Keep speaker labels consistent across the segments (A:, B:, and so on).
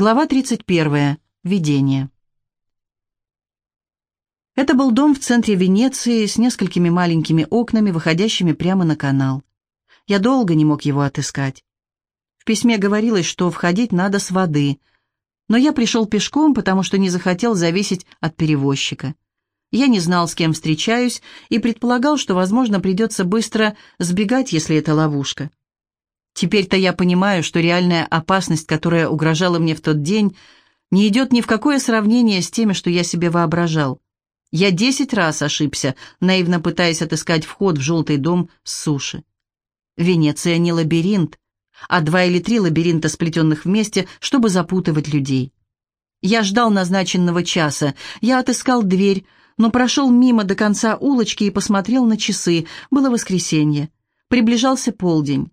A: Глава 31. Видение. Это был дом в центре Венеции с несколькими маленькими окнами, выходящими прямо на канал. Я долго не мог его отыскать. В письме говорилось, что входить надо с воды, но я пришел пешком, потому что не захотел зависеть от перевозчика. Я не знал, с кем встречаюсь, и предполагал, что, возможно, придется быстро сбегать, если это ловушка. Теперь-то я понимаю, что реальная опасность, которая угрожала мне в тот день, не идет ни в какое сравнение с теми, что я себе воображал. Я десять раз ошибся, наивно пытаясь отыскать вход в желтый дом с суши. Венеция не лабиринт, а два или три лабиринта, сплетенных вместе, чтобы запутывать людей. Я ждал назначенного часа, я отыскал дверь, но прошел мимо до конца улочки и посмотрел на часы. Было воскресенье. Приближался полдень.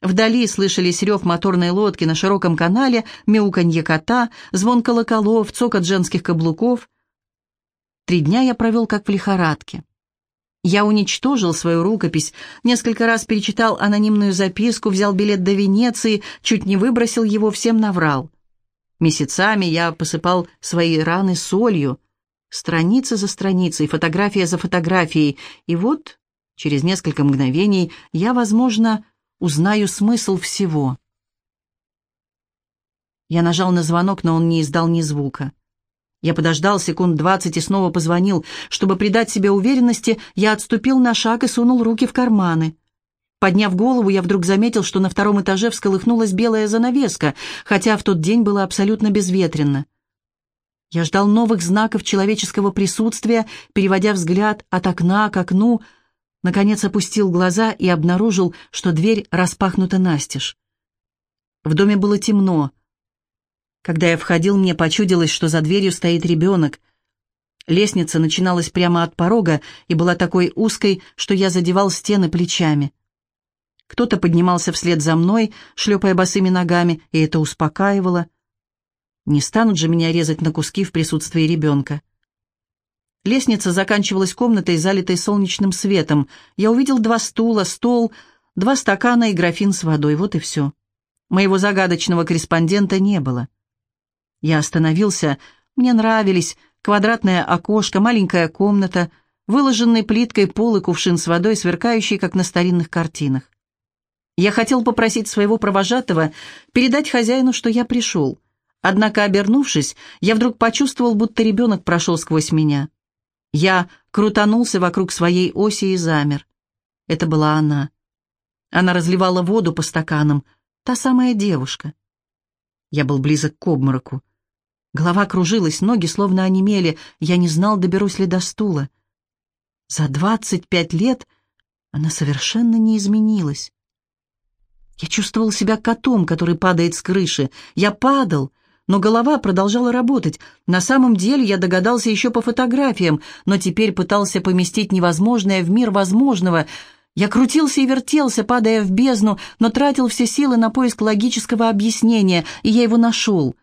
A: Вдали слышались рев моторной лодки на широком канале, мяуканье кота, звон колоколов, цокот женских каблуков. Три дня я провел как в лихорадке. Я уничтожил свою рукопись, несколько раз перечитал анонимную записку, взял билет до Венеции, чуть не выбросил его, всем наврал. Месяцами я посыпал свои раны солью, страница за страницей, фотография за фотографией, и вот, через несколько мгновений, я, возможно, узнаю смысл всего. Я нажал на звонок, но он не издал ни звука. Я подождал секунд двадцать и снова позвонил. Чтобы придать себе уверенности, я отступил на шаг и сунул руки в карманы. Подняв голову, я вдруг заметил, что на втором этаже всколыхнулась белая занавеска, хотя в тот день было абсолютно безветренно. Я ждал новых знаков человеческого присутствия, переводя взгляд от окна к окну, Наконец опустил глаза и обнаружил, что дверь распахнута настежь. В доме было темно. Когда я входил, мне почудилось, что за дверью стоит ребенок. Лестница начиналась прямо от порога и была такой узкой, что я задевал стены плечами. Кто-то поднимался вслед за мной, шлепая босыми ногами, и это успокаивало. Не станут же меня резать на куски в присутствии ребенка. Лестница заканчивалась комнатой, залитой солнечным светом. Я увидел два стула, стол, два стакана и графин с водой. Вот и все. Моего загадочного корреспондента не было. Я остановился. Мне нравились квадратное окошко, маленькая комната, выложенный плиткой пол и кувшин с водой, сверкающий, как на старинных картинах. Я хотел попросить своего провожатого передать хозяину, что я пришел. Однако, обернувшись, я вдруг почувствовал, будто ребенок прошел сквозь меня. Я крутанулся вокруг своей оси и замер. Это была она. Она разливала воду по стаканам, та самая девушка. Я был близок к обмороку. Голова кружилась, ноги словно онемели, я не знал, доберусь ли до стула. За двадцать пять лет она совершенно не изменилась. Я чувствовал себя котом, который падает с крыши. Я падал, но голова продолжала работать. На самом деле я догадался еще по фотографиям, но теперь пытался поместить невозможное в мир возможного. Я крутился и вертелся, падая в бездну, но тратил все силы на поиск логического объяснения, и я его нашел.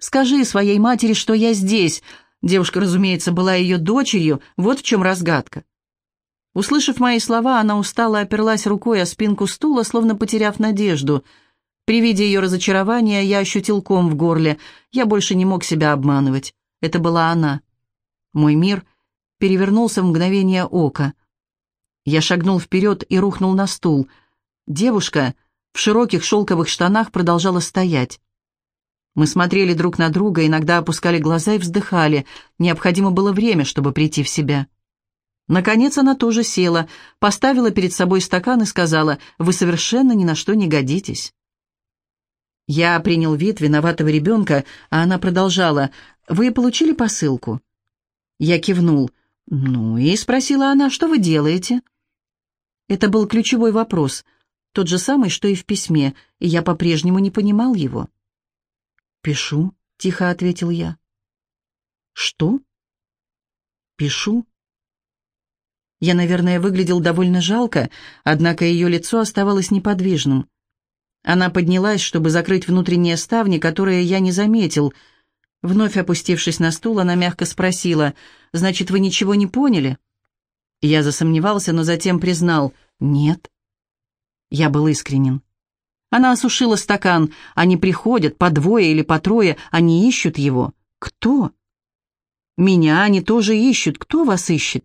A: «Скажи своей матери, что я здесь». Девушка, разумеется, была ее дочерью, вот в чем разгадка. Услышав мои слова, она устало оперлась рукой о спинку стула, словно потеряв надежду — при виде ее разочарования я ощутил ком в горле. Я больше не мог себя обманывать. Это была она. Мой мир перевернулся в мгновение ока. Я шагнул вперед и рухнул на стул. Девушка в широких шелковых штанах продолжала стоять. Мы смотрели друг на друга, иногда опускали глаза и вздыхали. Необходимо было время, чтобы прийти в себя. Наконец она тоже села, поставила перед собой стакан и сказала, «Вы совершенно ни на что не годитесь». Я принял вид виноватого ребенка, а она продолжала. «Вы получили посылку?» Я кивнул. «Ну и?» — спросила она. «Что вы делаете?» Это был ключевой вопрос, тот же самый, что и в письме, и я по-прежнему не понимал его. «Пишу», — тихо ответил я. «Что?» «Пишу». Я, наверное, выглядел довольно жалко, однако ее лицо оставалось неподвижным. Она поднялась, чтобы закрыть внутренние ставни, которые я не заметил. Вновь опустившись на стул, она мягко спросила, «Значит, вы ничего не поняли?» Я засомневался, но затем признал, «Нет». Я был искренен. Она осушила стакан. Они приходят, по двое или по трое, они ищут его. Кто? Меня они тоже ищут. Кто вас ищет?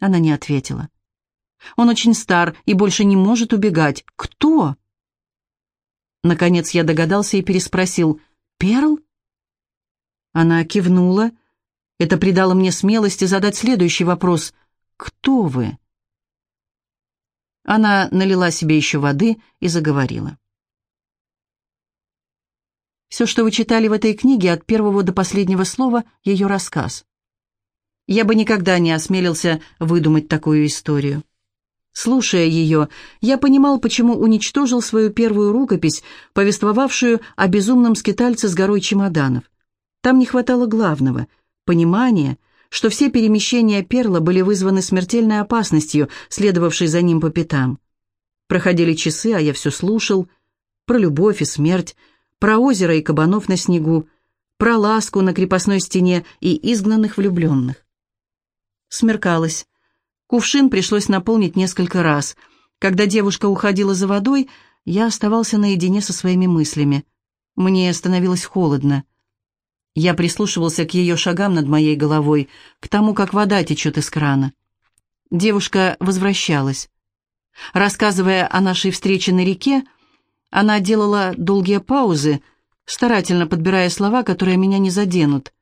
A: Она не ответила. Он очень стар и больше не может убегать. Кто? Наконец я догадался и переспросил. «Перл?» Она кивнула. Это придало мне смелости задать следующий вопрос. «Кто вы?» Она налила себе еще воды и заговорила. Все, что вы читали в этой книге, от первого до последнего слова, ее рассказ. Я бы никогда не осмелился выдумать такую историю. Слушая ее, я понимал, почему уничтожил свою первую рукопись, повествовавшую о безумном скитальце с горой чемоданов. Там не хватало главного — понимания, что все перемещения Перла были вызваны смертельной опасностью, следовавшей за ним по пятам. Проходили часы, а я все слушал. Про любовь и смерть, про озеро и кабанов на снегу, про ласку на крепостной стене и изгнанных влюбленных. Смеркалось. Кувшин пришлось наполнить несколько раз. Когда девушка уходила за водой, я оставался наедине со своими мыслями. Мне становилось холодно. Я прислушивался к ее шагам над моей головой, к тому, как вода течет из крана. Девушка возвращалась. Рассказывая о нашей встрече на реке, она делала долгие паузы, старательно подбирая слова, которые меня не заденут.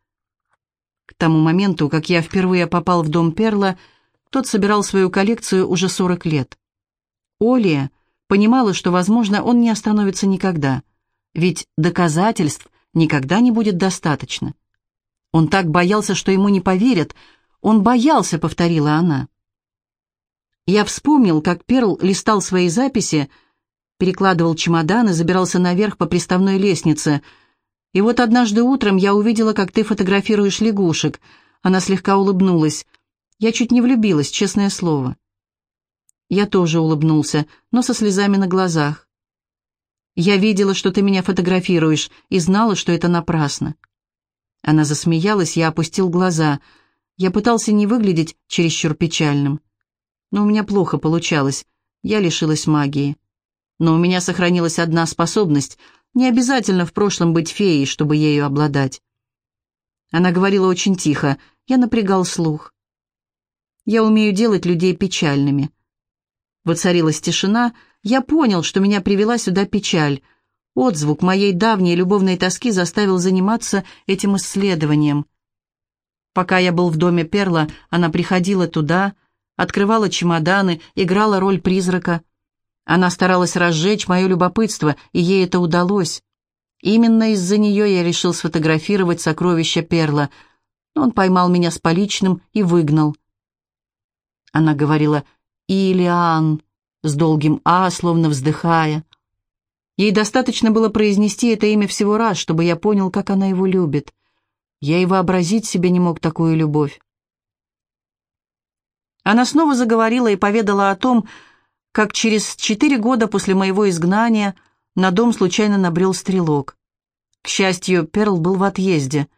A: К тому моменту, как я впервые попал в дом Перла, тот собирал свою коллекцию уже 40 лет. Олия понимала, что, возможно, он не остановится никогда, ведь доказательств никогда не будет достаточно. Он так боялся, что ему не поверят. Он боялся, повторила она. Я вспомнил, как Перл листал свои записи, перекладывал чемодан и забирался наверх по приставной лестнице. И вот однажды утром я увидела, как ты фотографируешь лягушек. Она слегка улыбнулась. Я чуть не влюбилась, честное слово. Я тоже улыбнулся, но со слезами на глазах. Я видела, что ты меня фотографируешь, и знала, что это напрасно». Она засмеялась, я опустил глаза. Я пытался не выглядеть чересчур печальным. Но у меня плохо получалось. Я лишилась магии. Но у меня сохранилась одна способность. Не обязательно в прошлом быть феей, чтобы ею обладать. Она говорила очень тихо. Я напрягал слух. Я умею делать людей печальными. Воцарилась тишина, я понял, что меня привела сюда печаль. Отзвук моей давней любовной тоски заставил заниматься этим исследованием. Пока я был в доме Перла, она приходила туда, открывала чемоданы, играла роль призрака. Она старалась разжечь мое любопытство, и ей это удалось. Именно из-за нее я решил сфотографировать сокровища Перла. Он поймал меня с поличным и выгнал. Она говорила «Илиан» с долгим «а», словно вздыхая. Ей достаточно было произнести это имя всего раз, чтобы я понял, как она его любит. Я и вообразить себе не мог такую любовь. Она снова заговорила и поведала о том, как через четыре года после моего изгнания на дом случайно набрел стрелок. К счастью, Перл был в отъезде.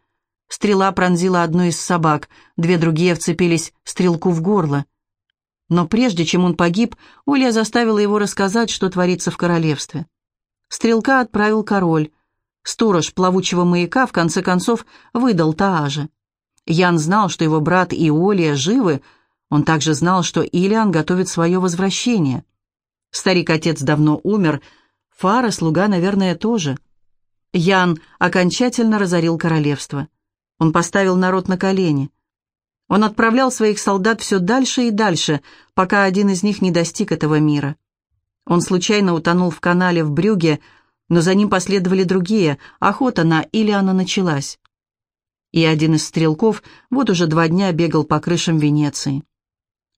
A: Стрела пронзила одну из собак, две другие вцепились стрелку в горло. Но прежде чем он погиб, Олья заставила его рассказать, что творится в королевстве. Стрелка отправил король. Сторож плавучего маяка в конце концов выдал Таажа. Ян знал, что его брат и Олия живы, он также знал, что Илиан готовит свое возвращение. Старик-отец давно умер, Фара, слуга, наверное, тоже. Ян окончательно разорил королевство. Он поставил народ на колени. Он отправлял своих солдат все дальше и дальше, пока один из них не достиг этого мира. Он случайно утонул в канале в Брюге, но за ним последовали другие, охота на Илиана началась. И один из стрелков вот уже два дня бегал по крышам Венеции.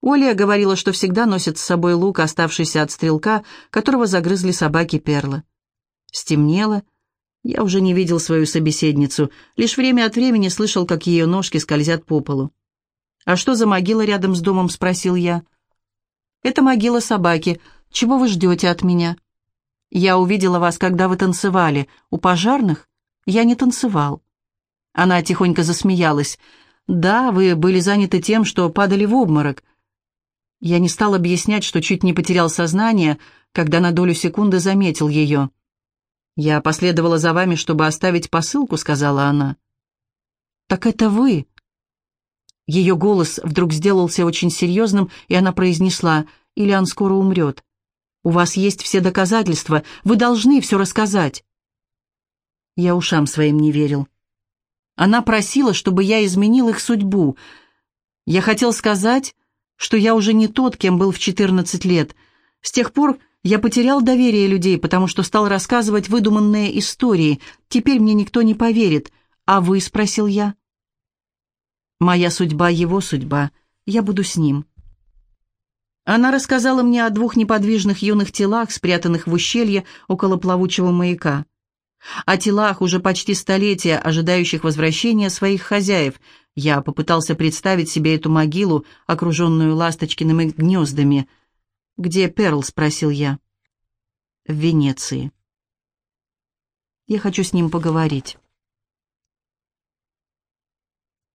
A: Оля говорила, что всегда носит с собой лук, оставшийся от стрелка, которого загрызли собаки Перла. Стемнело. Я уже не видел свою собеседницу, лишь время от времени слышал, как ее ножки скользят по полу. «А что за могила рядом с домом?» — спросил я. «Это могила собаки. Чего вы ждете от меня?» «Я увидела вас, когда вы танцевали. У пожарных? Я не танцевал». Она тихонько засмеялась. «Да, вы были заняты тем, что падали в обморок». Я не стал объяснять, что чуть не потерял сознание, когда на долю секунды заметил ее. «Я последовала за вами, чтобы оставить посылку», — сказала она. «Так это вы?» Ее голос вдруг сделался очень серьезным, и она произнесла, «Ильян скоро умрет. У вас есть все доказательства, вы должны все рассказать». Я ушам своим не верил. Она просила, чтобы я изменил их судьбу. Я хотел сказать, что я уже не тот, кем был в 14 лет. С тех пор я потерял доверие людей, потому что стал рассказывать выдуманные истории. Теперь мне никто не поверит. А вы, спросил я. Моя судьба — его судьба. Я буду с ним. Она рассказала мне о двух неподвижных юных телах, спрятанных в ущелье около плавучего маяка. О телах, уже почти столетия, ожидающих возвращения своих хозяев. Я попытался представить себе эту могилу, окруженную ласточкиными гнездами — «Где Перл?» — спросил я. «В Венеции». «Я хочу с ним поговорить».